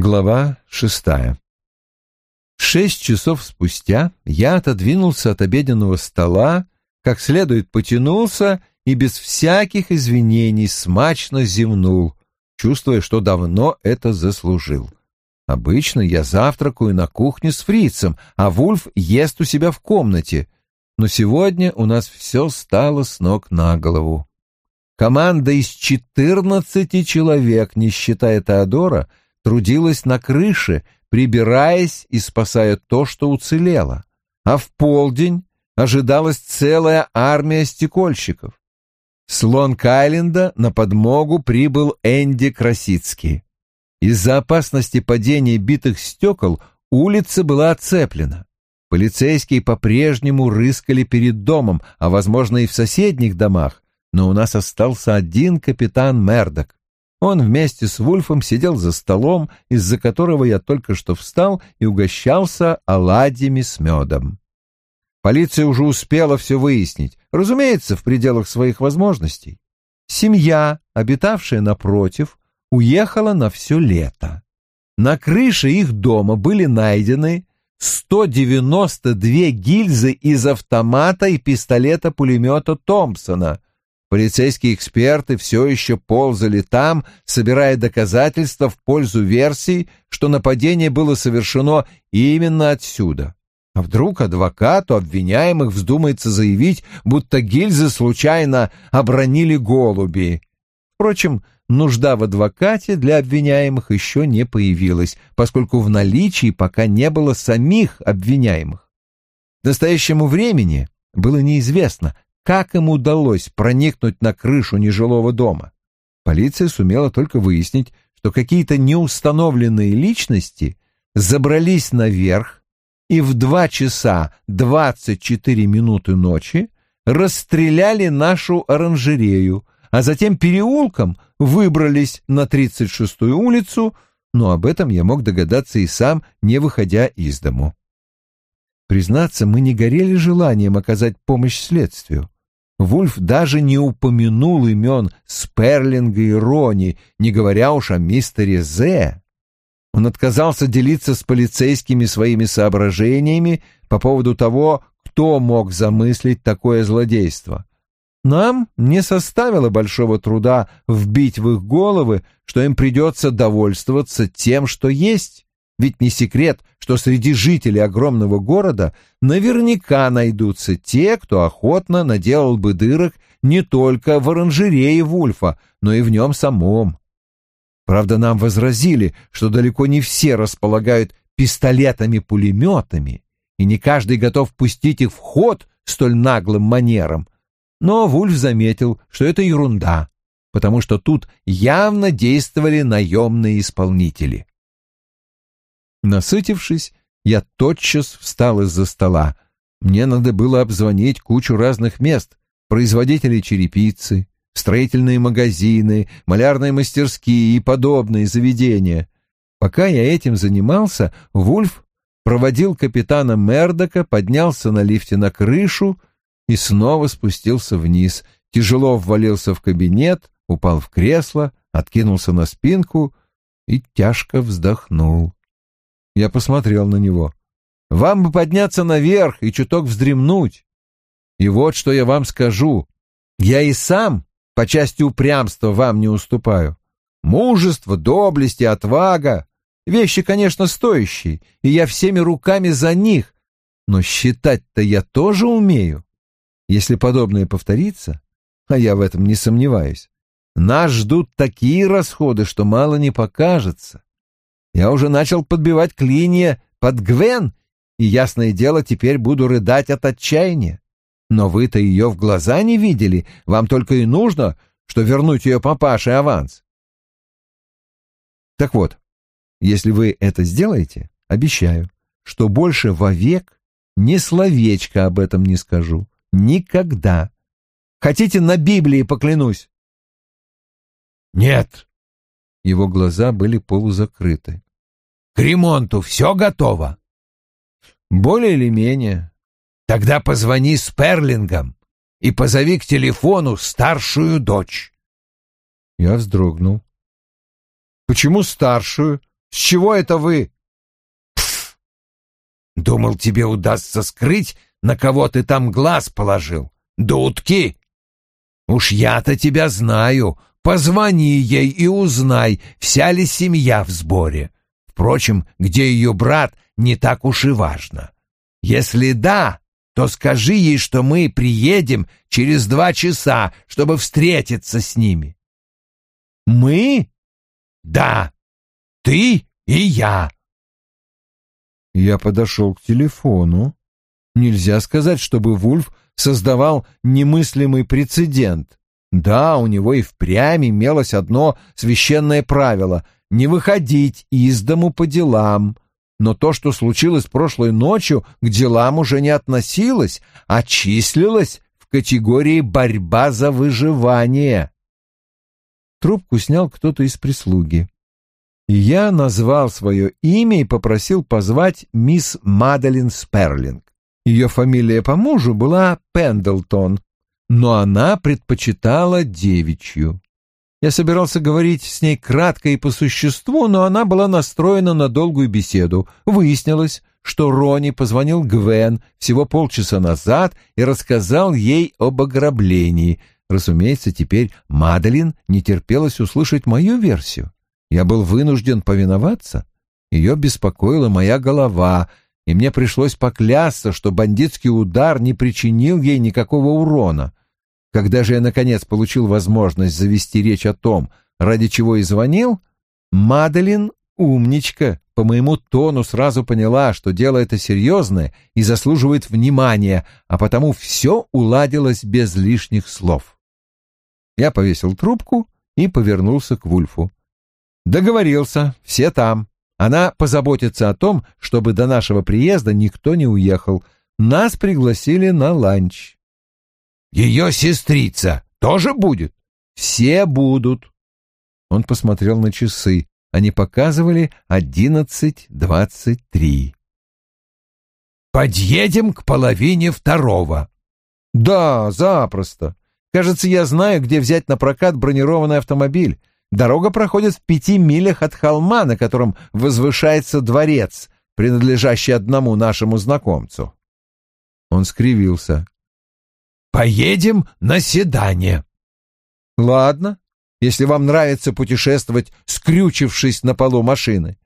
Глава шестая. Шесть часов спустя я отодвинулся от обеденного стола, как следует потянулся и без всяких извинений смачно зевнул, чувствуя, что давно это заслужил. Обычно я завтракаю на кухне с фрицем, а Вульф ест у себя в комнате, но сегодня у нас все стало с ног на голову. Команда из четырнадцати человек, не считая Теодора, — трудилась на крыше, прибираясь и спасая то, что уцелело. А в полдень ожидалась целая армия стекольщиков. С Лонг-Айленда на подмогу прибыл Энди Красицкий. Из-за опасности падения битых стекол улица была оцеплена. Полицейские по-прежнему рыскали перед домом, а, возможно, и в соседних домах, но у нас остался один капитан Мердок. Он вместе с Вульфом сидел за столом, из-за которого я только что встал и угощался оладьями с медом. Полиция уже успела все выяснить, разумеется, в пределах своих возможностей. Семья, обитавшая напротив, уехала на все лето. На крыше их дома были найдены 192 гильзы из автомата и пистолета-пулемета Томпсона, Полицейские эксперты все еще ползали там, собирая доказательства в пользу версии, что нападение было совершено именно отсюда. А вдруг адвокату обвиняемых вздумается заявить, будто гильзы случайно обронили голуби? Впрочем, нужда в адвокате для обвиняемых еще не появилась, поскольку в наличии пока не было самих обвиняемых. К настоящему времени было неизвестно, как им удалось проникнуть на крышу нежилого дома? Полиция сумела только выяснить, что какие-то неустановленные личности забрались наверх и в два часа двадцать четыре минуты ночи расстреляли нашу оранжерею, а затем переулком выбрались на 36-ю улицу, но об этом я мог догадаться и сам, не выходя из дому. Признаться, мы не горели желанием оказать помощь следствию. Вульф даже не упомянул имен Сперлинга и Рони, не говоря уж о мистере Зе. Он отказался делиться с полицейскими своими соображениями по поводу того, кто мог замыслить такое злодейство. Нам не составило большого труда вбить в их головы, что им придется довольствоваться тем, что есть. Ведь не секрет, что среди жителей огромного города наверняка найдутся те, кто охотно наделал бы дырок не только в оранжерее Вульфа, но и в нем самом. Правда, нам возразили, что далеко не все располагают пистолетами-пулеметами, и не каждый готов пустить их в ход столь наглым манером. Но Вульф заметил, что это ерунда, потому что тут явно действовали наемные исполнители. Насытившись, я тотчас встал из-за стола. Мне надо было обзвонить кучу разных мест, производителей черепицы, строительные магазины, малярные мастерские и подобные заведения. Пока я этим занимался, Вульф проводил капитана Мердока, поднялся на лифте на крышу и снова спустился вниз, тяжело ввалился в кабинет, упал в кресло, откинулся на спинку и тяжко вздохнул. Я посмотрел на него. «Вам бы подняться наверх и чуток вздремнуть. И вот что я вам скажу. Я и сам по части упрямства вам не уступаю. Мужество, доблесть и отвага — вещи, конечно, стоящие, и я всеми руками за них, но считать-то я тоже умею. Если подобное повторится, а я в этом не сомневаюсь, нас ждут такие расходы, что мало не покажется. Я уже начал подбивать клинья под Гвен, и, ясное дело, теперь буду рыдать от отчаяния. Но вы-то ее в глаза не видели, вам только и нужно, что вернуть ее папаше аванс. Так вот, если вы это сделаете, обещаю, что больше вовек ни словечко об этом не скажу. Никогда. Хотите, на Библии поклянусь? Нет. Его глаза были полузакрыты. К ремонту все готово? Более или менее. Тогда позвони Сперлингам и позови к телефону старшую дочь. Я вздрогнул. Почему старшую? С чего это вы?» Пф! Думал, тебе удастся скрыть, на кого ты там глаз положил. Дудки! Уж я-то тебя знаю. Позвони ей и узнай, вся ли семья в сборе. Впрочем, где ее брат, не так уж и важно. Если да, то скажи ей, что мы приедем через два часа, чтобы встретиться с ними. Мы? Да, ты и я. Я подошел к телефону. Нельзя сказать, чтобы Вульф создавал немыслимый прецедент. Да, у него и впрямь имелось одно священное правило — не выходить из дому по делам. Но то, что случилось прошлой ночью, к делам уже не относилось, а числилось в категории «борьба за выживание». Трубку снял кто-то из прислуги. Я назвал свое имя и попросил позвать мисс Мадалин Сперлинг. Ее фамилия по мужу была Пендлтон, но она предпочитала девичью. Я собирался говорить с ней кратко и по существу, но она была настроена на долгую беседу. Выяснилось, что Рони позвонил Гвен всего полчаса назад и рассказал ей об ограблении. Разумеется, теперь Мадалин не терпелось услышать мою версию. Я был вынужден повиноваться. Ее беспокоила моя голова — и мне пришлось поклясться, что бандитский удар не причинил ей никакого урона. Когда же я, наконец, получил возможность завести речь о том, ради чего и звонил, Маделин, умничка, по моему тону сразу поняла, что дело это серьезное и заслуживает внимания, а потому все уладилось без лишних слов. Я повесил трубку и повернулся к Вульфу. Договорился, все там. Она позаботится о том, чтобы до нашего приезда никто не уехал. Нас пригласили на ланч. Ее сестрица тоже будет? Все будут. Он посмотрел на часы. Они показывали одиннадцать двадцать три. Подъедем к половине второго. Да, запросто. Кажется, я знаю, где взять на прокат бронированный автомобиль. Дорога проходит в пяти милях от холма, на котором возвышается дворец, принадлежащий одному нашему знакомцу. Он скривился. «Поедем на седане». «Ладно, если вам нравится путешествовать, скрючившись на полу машины.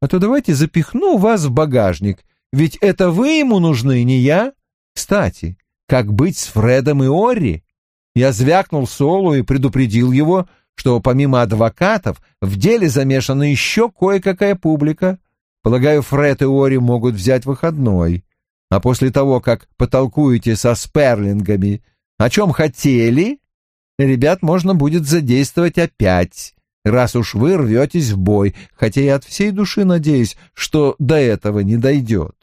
А то давайте запихну вас в багажник, ведь это вы ему нужны, не я. Кстати, как быть с Фредом и Орри? Я звякнул Солу и предупредил его, что помимо адвокатов в деле замешана еще кое-какая публика. Полагаю, Фред и Ори могут взять выходной. А после того, как потолкуете со сперлингами, о чем хотели, ребят можно будет задействовать опять, раз уж вы рветесь в бой, хотя я от всей души надеюсь, что до этого не дойдет.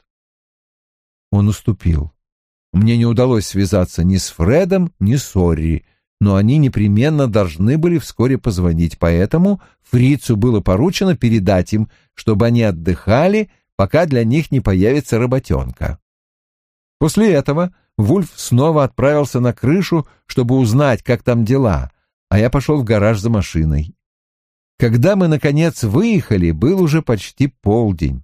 Он уступил. Мне не удалось связаться ни с Фредом, ни с Орри, но они непременно должны были вскоре позвонить, поэтому фрицу было поручено передать им, чтобы они отдыхали, пока для них не появится работенка. После этого Вульф снова отправился на крышу, чтобы узнать, как там дела, а я пошел в гараж за машиной. Когда мы, наконец, выехали, был уже почти полдень.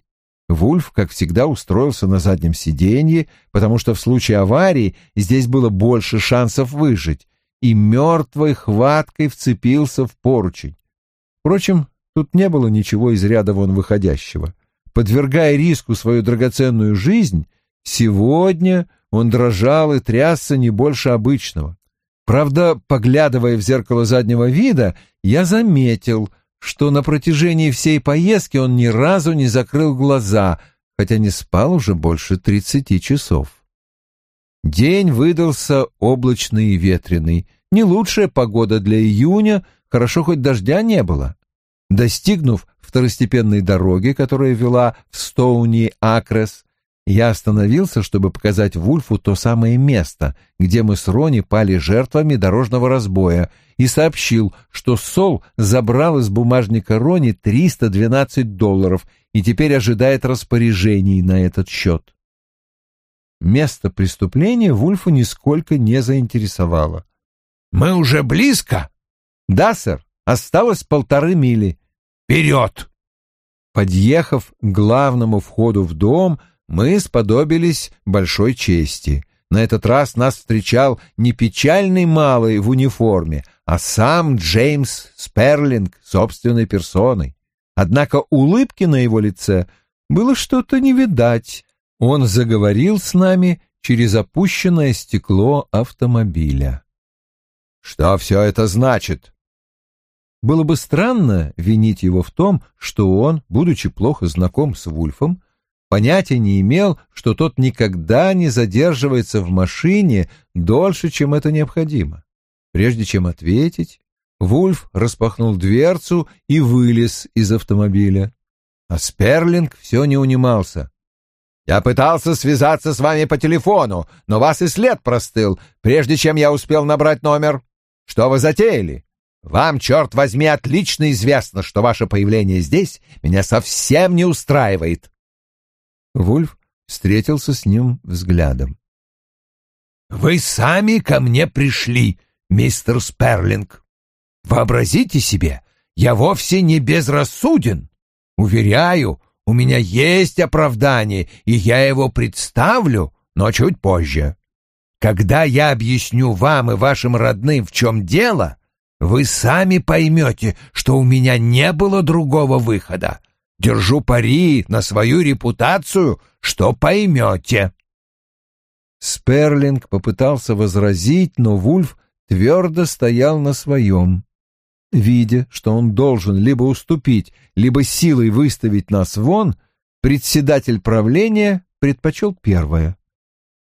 Вульф, как всегда, устроился на заднем сиденье, потому что в случае аварии здесь было больше шансов выжить, и мертвой хваткой вцепился в поручень. Впрочем, тут не было ничего из ряда вон выходящего. Подвергая риску свою драгоценную жизнь, сегодня он дрожал и трясся не больше обычного. Правда, поглядывая в зеркало заднего вида, я заметил, что на протяжении всей поездки он ни разу не закрыл глаза, хотя не спал уже больше тридцати часов. День выдался облачный и ветреный. Не лучшая погода для июня, хорошо хоть дождя не было. Достигнув второстепенной дороги, которая вела в Стоуни-Акрес, я остановился, чтобы показать Вульфу то самое место, где мы с Рони пали жертвами дорожного разбоя, и сообщил, что Сол забрал из бумажника Рони 312 долларов и теперь ожидает распоряжений на этот счет. Место преступления Вульфа нисколько не заинтересовало. «Мы уже близко?» «Да, сэр. Осталось полторы мили». «Вперед!» Подъехав к главному входу в дом, мы сподобились большой чести. На этот раз нас встречал не печальный малый в униформе, а сам Джеймс Сперлинг собственной персоной. Однако улыбки на его лице было что-то не видать. Он заговорил с нами через опущенное стекло автомобиля. «Что все это значит?» Было бы странно винить его в том, что он, будучи плохо знаком с Вульфом, понятия не имел, что тот никогда не задерживается в машине дольше, чем это необходимо. Прежде чем ответить, Вульф распахнул дверцу и вылез из автомобиля. А Сперлинг все не унимался. «Я пытался связаться с вами по телефону, но вас и след простыл, прежде чем я успел набрать номер. Что вы затеяли? Вам, черт возьми, отлично известно, что ваше появление здесь меня совсем не устраивает. Вульф встретился с ним взглядом. «Вы сами ко мне пришли, мистер Сперлинг. Вообразите себе, я вовсе не безрассуден. Уверяю, у меня есть оправдание, и я его представлю, но чуть позже. Когда я объясню вам и вашим родным, в чем дело, вы сами поймете, что у меня не было другого выхода. Держу пари на свою репутацию, что поймете. Сперлинг попытался возразить, но Вульф твердо стоял на своем. Видя, что он должен либо уступить, либо силой выставить нас вон, председатель правления предпочел первое.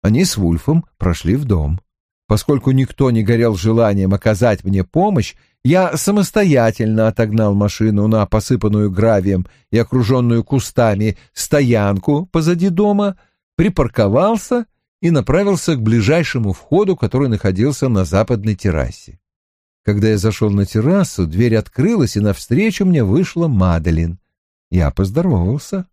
Они с Вульфом прошли в дом. Поскольку никто не горел желанием оказать мне помощь, я самостоятельно отогнал машину на посыпанную гравием и окруженную кустами стоянку позади дома, припарковался и направился к ближайшему входу, который находился на западной террасе. Когда я зашел на террасу, дверь открылась, и навстречу мне вышла Маделин. Я поздоровался.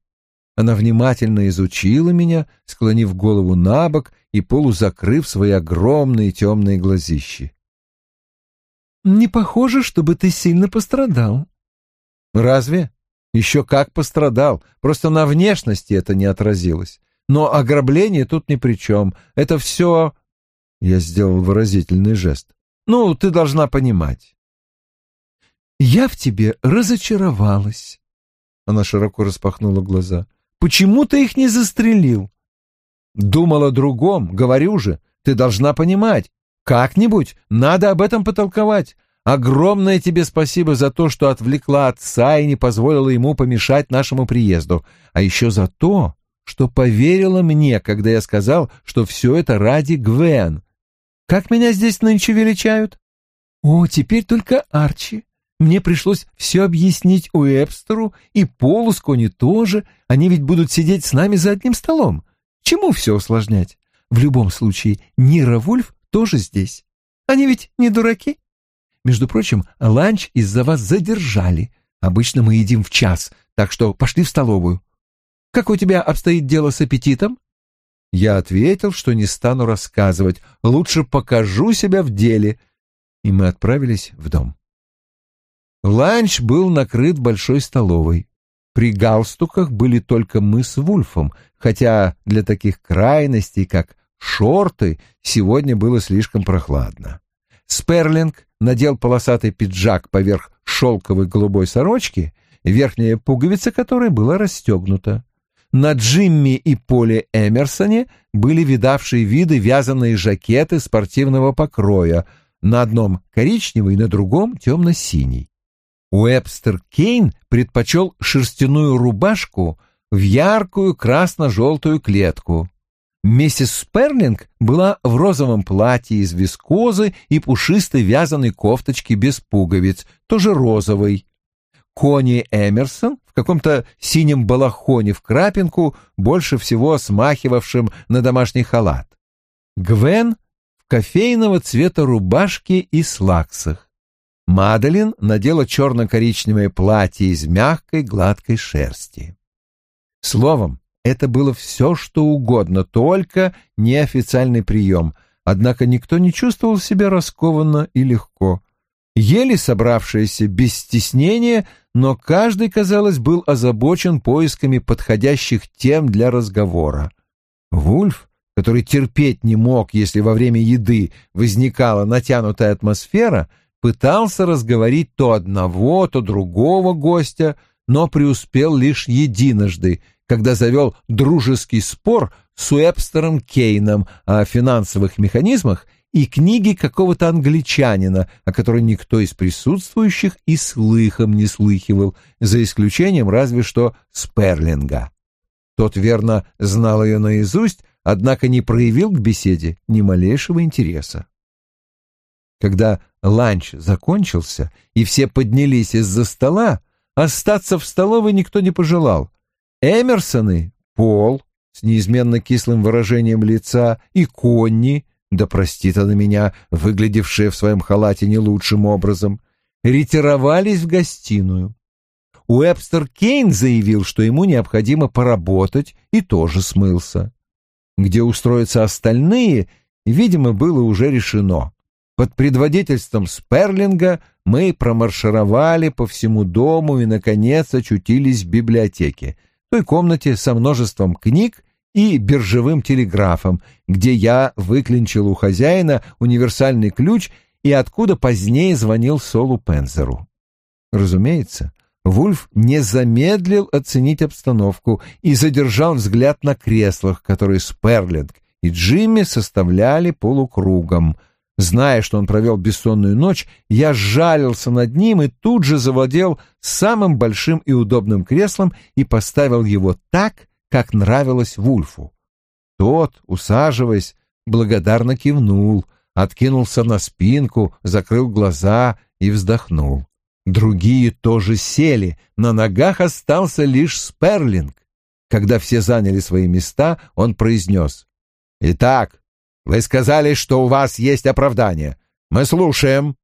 Она внимательно изучила меня, склонив голову на бок и полузакрыв свои огромные темные глазищи. «Не похоже, чтобы ты сильно пострадал». «Разве? Еще как пострадал, просто на внешности это не отразилось. Но ограбление тут ни при чем. Это все...» Я сделал выразительный жест. «Ну, ты должна понимать». «Я в тебе разочаровалась». Она широко распахнула глаза. Почему ты их не застрелил? Думал о другом, говорю же, ты должна понимать. Как-нибудь надо об этом потолковать. Огромное тебе спасибо за то, что отвлекла отца и не позволила ему помешать нашему приезду, а еще за то, что поверила мне, когда я сказал, что все это ради Гвен. Как меня здесь нынче величают? О, теперь только Арчи. Мне пришлось все объяснить Уэбстеру и Полускони тоже. Они ведь будут сидеть с нами за одним столом. Чему все усложнять? В любом случае, Нира Вульф тоже здесь. Они ведь не дураки. Между прочим, ланч из-за вас задержали. Обычно мы едим в час, так что пошли в столовую. Как у тебя обстоит дело с аппетитом? Я ответил, что не стану рассказывать. Лучше покажу себя в деле. И мы отправились в дом. Ланч был накрыт большой столовой. При галстуках были только мы с Вульфом, хотя для таких крайностей, как шорты, сегодня было слишком прохладно. Сперлинг надел полосатый пиджак поверх шелковой голубой сорочки, верхняя пуговица которой была расстегнута. На Джимми и Поле Эмерсоне были видавшие виды вязаные жакеты спортивного покроя, на одном коричневый, на другом темно-синий. Уэбстер Кейн предпочел шерстяную рубашку в яркую красно-желтую клетку. Миссис Сперлинг была в розовом платье из вискозы и пушистой вязаной кофточке без пуговиц, тоже розовой. Кони Эмерсон в каком-то синем балахоне в крапинку, больше всего смахивавшем на домашний халат. Гвен в кофейного цвета рубашке и слаксах. Мадалин надела черно-коричневое платье из мягкой гладкой шерсти. Словом, это было все, что угодно, только неофициальный прием, однако никто не чувствовал себя раскованно и легко. Ели собравшиеся без стеснения, но каждый, казалось, был озабочен поисками подходящих тем для разговора. Вульф, который терпеть не мог, если во время еды возникала натянутая атмосфера, пытался разговорить то одного, то другого гостя, но преуспел лишь единожды, когда завел дружеский спор с Уэбстером Кейном о финансовых механизмах и книги какого-то англичанина, о которой никто из присутствующих и слыхом не слыхивал, за исключением разве что Сперлинга. Тот верно знал ее наизусть, однако не проявил к беседе ни малейшего интереса. Когда ланч закончился и все поднялись из-за стола, остаться в столовой никто не пожелал. Эмерсоны, Пол с неизменно кислым выражением лица и Конни, да простит она меня, выглядевшая в своем халате не лучшим образом, ретировались в гостиную. Уэбстер Кейн заявил, что ему необходимо поработать, и тоже смылся. Где устроятся остальные, видимо, было уже решено. Под предводительством Сперлинга мы промаршировали по всему дому и, наконец, очутились в библиотеке, той комнате со множеством книг и биржевым телеграфом, где я выклинчил у хозяина универсальный ключ и откуда позднее звонил Солу Пензеру. Разумеется, Вульф не замедлил оценить обстановку и задержал взгляд на креслах, которые Сперлинг и Джимми составляли полукругом. Зная, что он провел бессонную ночь, я сжалился над ним и тут же завладел самым большим и удобным креслом и поставил его так, как нравилось Вульфу. Тот, усаживаясь, благодарно кивнул, откинулся на спинку, закрыл глаза и вздохнул. Другие тоже сели, на ногах остался лишь Сперлинг. Когда все заняли свои места, он произнес. «Итак, вы сказали, что у вас есть оправдание. Мы слушаем».